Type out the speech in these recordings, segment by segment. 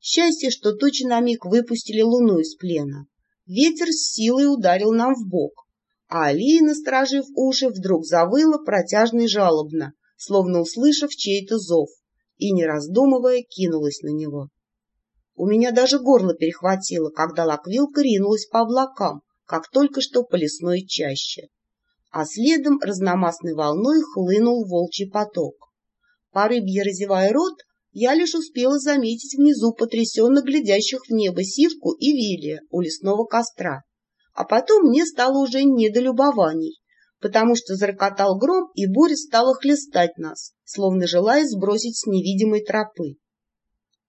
Счастье, что тучи на миг выпустили луну из плена. Ветер с силой ударил нам в бок, а Алия, насторожив уши, вдруг завыла протяжно и жалобно, словно услышав чей-то зов, и, не раздумывая, кинулась на него. У меня даже горло перехватило, когда лаквилка ринулась по облакам, как только что по лесной чаще. А следом разномастной волной хлынул волчий поток. По рыбье разевая рот, я лишь успела заметить внизу потрясенно глядящих в небо сивку и вилия у лесного костра. А потом мне стало уже не до любований, потому что зарокотал гром, и буря стала хлестать нас, словно желая сбросить с невидимой тропы.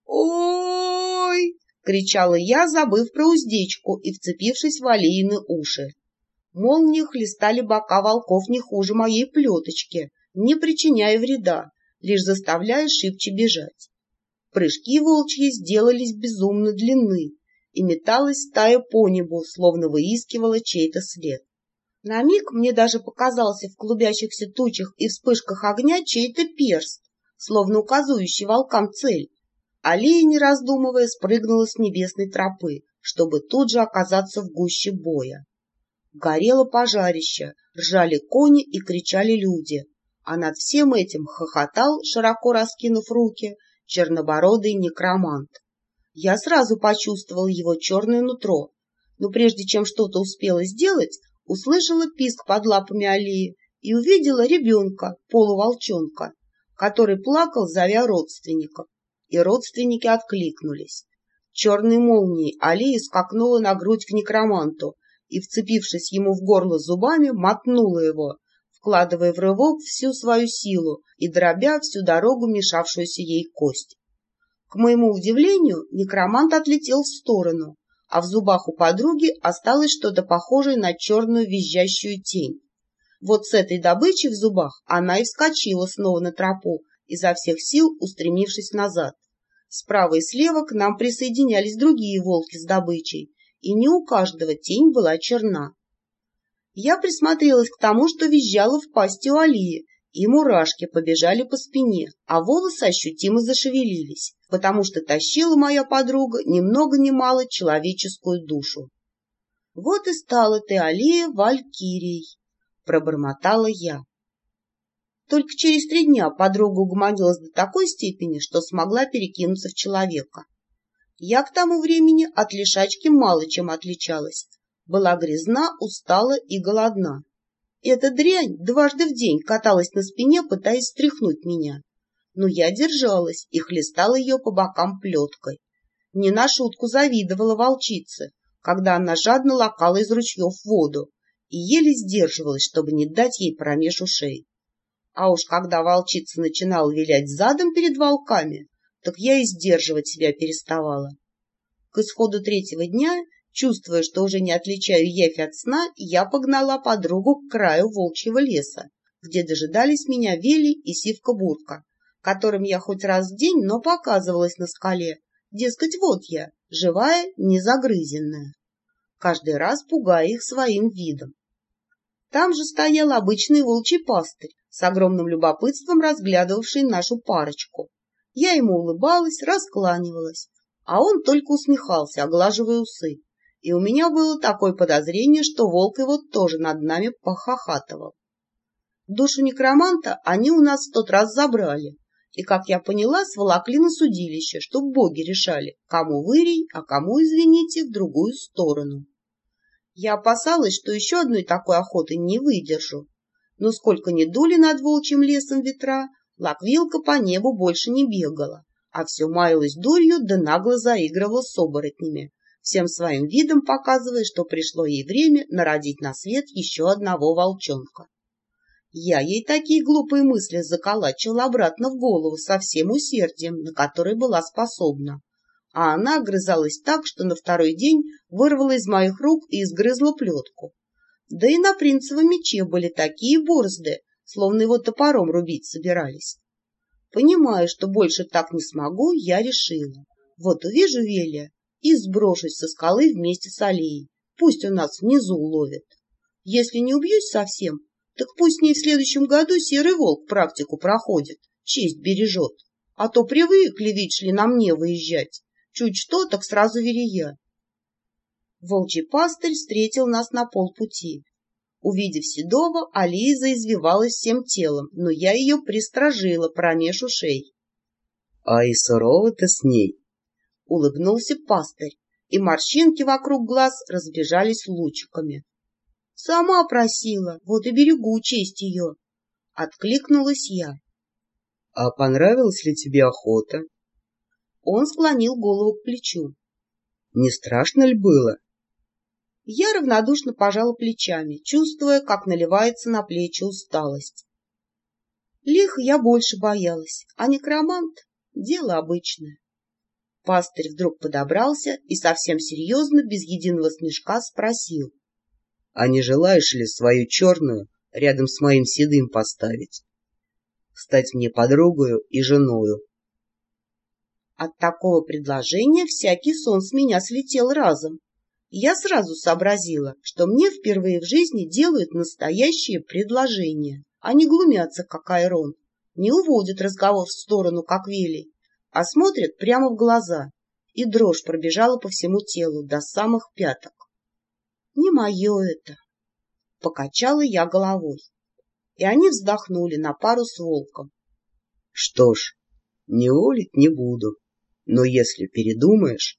«Ой!» — кричала я, забыв про уздечку и вцепившись в Алиины уши. Молнии хлестали бока волков не хуже моей плеточки, не причиняя вреда, лишь заставляя шибче бежать. Прыжки волчьи сделались безумно длинны, и металась стая по небу, словно выискивала чей-то след. На миг мне даже показался в клубящихся тучах и вспышках огня чей-то перст, словно указывающий волкам цель. Алия, не раздумывая, спрыгнула с небесной тропы, чтобы тут же оказаться в гуще боя. Горело пожарище, ржали кони и кричали люди, а над всем этим хохотал, широко раскинув руки, чернобородый некромант. Я сразу почувствовал его черное нутро, но прежде чем что-то успела сделать, услышала писк под лапами Алии и увидела ребенка, полуволчонка, который плакал, зовя родственников, и родственники откликнулись. Черной молнией Алия скакнула на грудь к некроманту и, вцепившись ему в горло зубами, мотнула его, вкладывая в рывок всю свою силу и дробя всю дорогу мешавшуюся ей кость. К моему удивлению, некромант отлетел в сторону, а в зубах у подруги осталось что-то похожее на черную визжащую тень. Вот с этой добычей в зубах она и вскочила снова на тропу, изо всех сил устремившись назад. Справа и слева к нам присоединялись другие волки с добычей, и не у каждого тень была черна. Я присмотрелась к тому, что визжало в пасти у Алии, и мурашки побежали по спине, а волосы ощутимо зашевелились, потому что тащила моя подруга ни много ни мало человеческую душу. — Вот и стала ты, Алия, валькирией, — пробормотала я. Только через три дня подруга угомонилась до такой степени, что смогла перекинуться в человека. Я к тому времени от лишачки мало чем отличалась, была грязна, устала и голодна. Эта дрянь дважды в день каталась на спине, пытаясь стряхнуть меня. Но я держалась и хлестала ее по бокам плеткой. Не на шутку завидовала волчице, когда она жадно лакала из ручьев воду и еле сдерживалась, чтобы не дать ей промеж ушей. А уж когда волчица начинала вилять задом перед волками, так я и сдерживать себя переставала. К исходу третьего дня Чувствуя, что уже не отличаю явь от сна, я погнала подругу к краю волчьего леса, где дожидались меня Вели и Сивка-Бурка, которым я хоть раз в день, но показывалась на скале. Дескать, вот я, живая, незагрызенная. Каждый раз пугая их своим видом. Там же стоял обычный волчий пастырь, с огромным любопытством разглядывавший нашу парочку. Я ему улыбалась, раскланивалась, а он только усмехался, оглаживая усы и у меня было такое подозрение, что волк его тоже над нами похохатывал. Душу некроманта они у нас в тот раз забрали, и, как я поняла, сволокли на судилище, чтоб боги решали, кому вырей, а кому, извините, в другую сторону. Я опасалась, что еще одной такой охоты не выдержу. Но сколько ни дули над волчьим лесом ветра, лаквилка по небу больше не бегала, а все маялась дурью да нагло заигрывала с оборотнями, всем своим видом показывая, что пришло ей время народить на свет еще одного волчонка. Я ей такие глупые мысли заколачивала обратно в голову со всем усердием, на которое была способна. А она огрызалась так, что на второй день вырвала из моих рук и изгрызла плетку. Да и на принцевом мече были такие борозды, словно его топором рубить собирались. Понимая, что больше так не смогу, я решила. Вот увижу Велия, и сброшусь со скалы вместе с аллеей. Пусть он нас внизу уловит. Если не убьюсь совсем, так пусть с ней в следующем году серый волк практику проходит, честь бережет. А то привыкли, видишь ли, на мне выезжать. Чуть что, так сразу верея. Волчий пастырь встретил нас на полпути. Увидев Седова, Алия заизвивалась всем телом, но я ее пристражила промеж ушей. — А и сурова-то с ней! — улыбнулся пастырь, и морщинки вокруг глаз разбежались лучиками. — Сама просила, вот и берегу честь ее. Откликнулась я. — А понравилась ли тебе охота? Он склонил голову к плечу. — Не страшно ли было? Я равнодушно пожала плечами, чувствуя, как наливается на плечи усталость. Лих я больше боялась, а некромант — дело обычное. Пастырь вдруг подобрался и совсем серьезно, без единого смешка, спросил. — А не желаешь ли свою черную рядом с моим седым поставить? Стать мне подругою и женою. От такого предложения всякий сон с меня слетел разом я сразу сообразила, что мне впервые в жизни делают настоящее предложение, а не глумятся, как Айрон, не уводят разговор в сторону, как Вилли, а смотрят прямо в глаза, и дрожь пробежала по всему телу до самых пяток. Не мое это. Покачала я головой, и они вздохнули на пару с волком. Что ж, не волить не буду, но если передумаешь,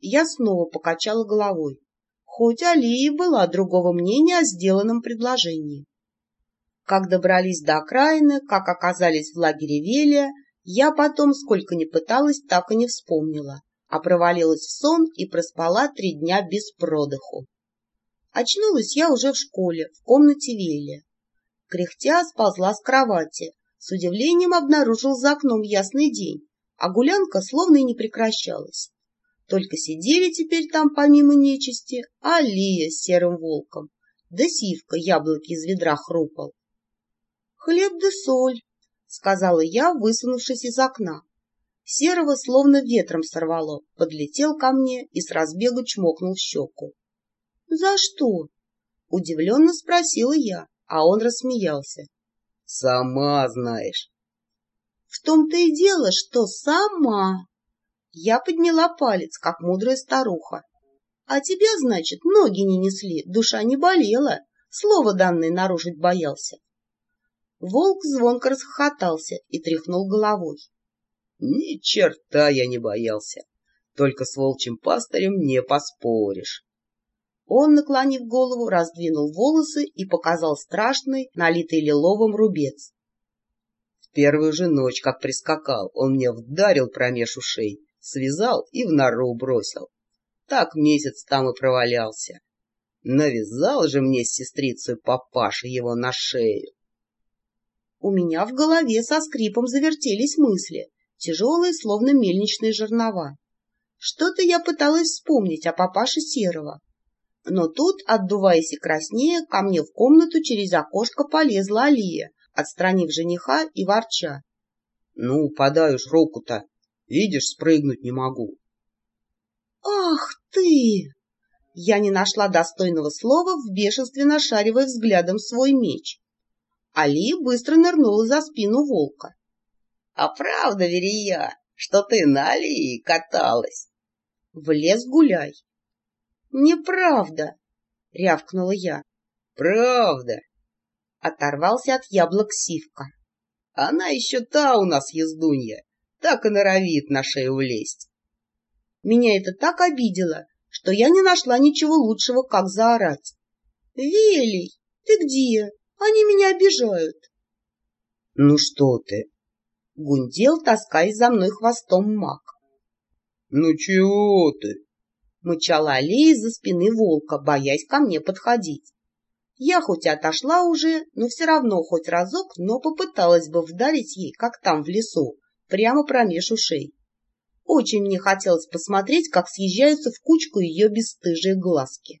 я снова покачала головой, хоть Алия была другого мнения о сделанном предложении. Как добрались до окраины, как оказались в лагере Велия, я потом, сколько ни пыталась, так и не вспомнила, а провалилась в сон и проспала три дня без продыху. Очнулась я уже в школе, в комнате Велия. Кряхтя сползла с кровати, с удивлением обнаружил за окном ясный день, а гулянка словно и не прекращалась. Только сидели теперь там помимо нечисти Алия с серым волком, да Сивка яблоки из ведра хрупал. — Хлеб да соль, — сказала я, высунувшись из окна. Серого словно ветром сорвало, подлетел ко мне и с разбегу чмокнул в щеку. — За что? — удивленно спросила я, а он рассмеялся. — Сама знаешь. — В том-то и дело, что сама. Я подняла палец, как мудрая старуха. А тебя, значит, ноги не несли, душа не болела, слово данное нарушить боялся. Волк звонко расхохотался и тряхнул головой. Ни черта я не боялся, только с волчьим пастырем не поспоришь. Он, наклонив голову, раздвинул волосы и показал страшный, налитый лиловым рубец. В первую же ночь, как прискакал, он мне вдарил промеж ушей, связал и в нору бросил. Так месяц там и провалялся. Навязал же мне с сестрицей папаша его на шею. У меня в голове со скрипом завертелись мысли, тяжелые, словно мельничные жернова. Что-то я пыталась вспомнить о папаше Серого. Но тут, отдуваясь и краснея, ко мне в комнату через окошко полезла Алия, отстранив жениха и ворча. — Ну, подай уж руку-то, Видишь, спрыгнуть не могу. «Ах ты!» Я не нашла достойного слова, в бешенстве нашаривая взглядом свой меч. Али быстро нырнула за спину волка. — А правда, Верия, что ты на Алии каталась? — В лес гуляй. — Неправда, — рявкнула я. — Правда. Оторвался от яблок сивка. — Она еще та у нас ездунья так и норовит на шею влезть. Меня это так обидело, что я не нашла ничего лучшего, как заорать. — Велий, ты где? Они меня обижают. — Ну что ты? — гундел, таскаясь за мной хвостом маг. — Ну чего ты? — мычала Алия из-за спины волка, боясь ко мне подходить. Я хоть и отошла уже, но все равно хоть разок, но попыталась бы вдарить ей, как там в лесу, прямо промеж ушей. Очень мне хотелось посмотреть, как съезжаются в кучку ее бесстыжие глазки.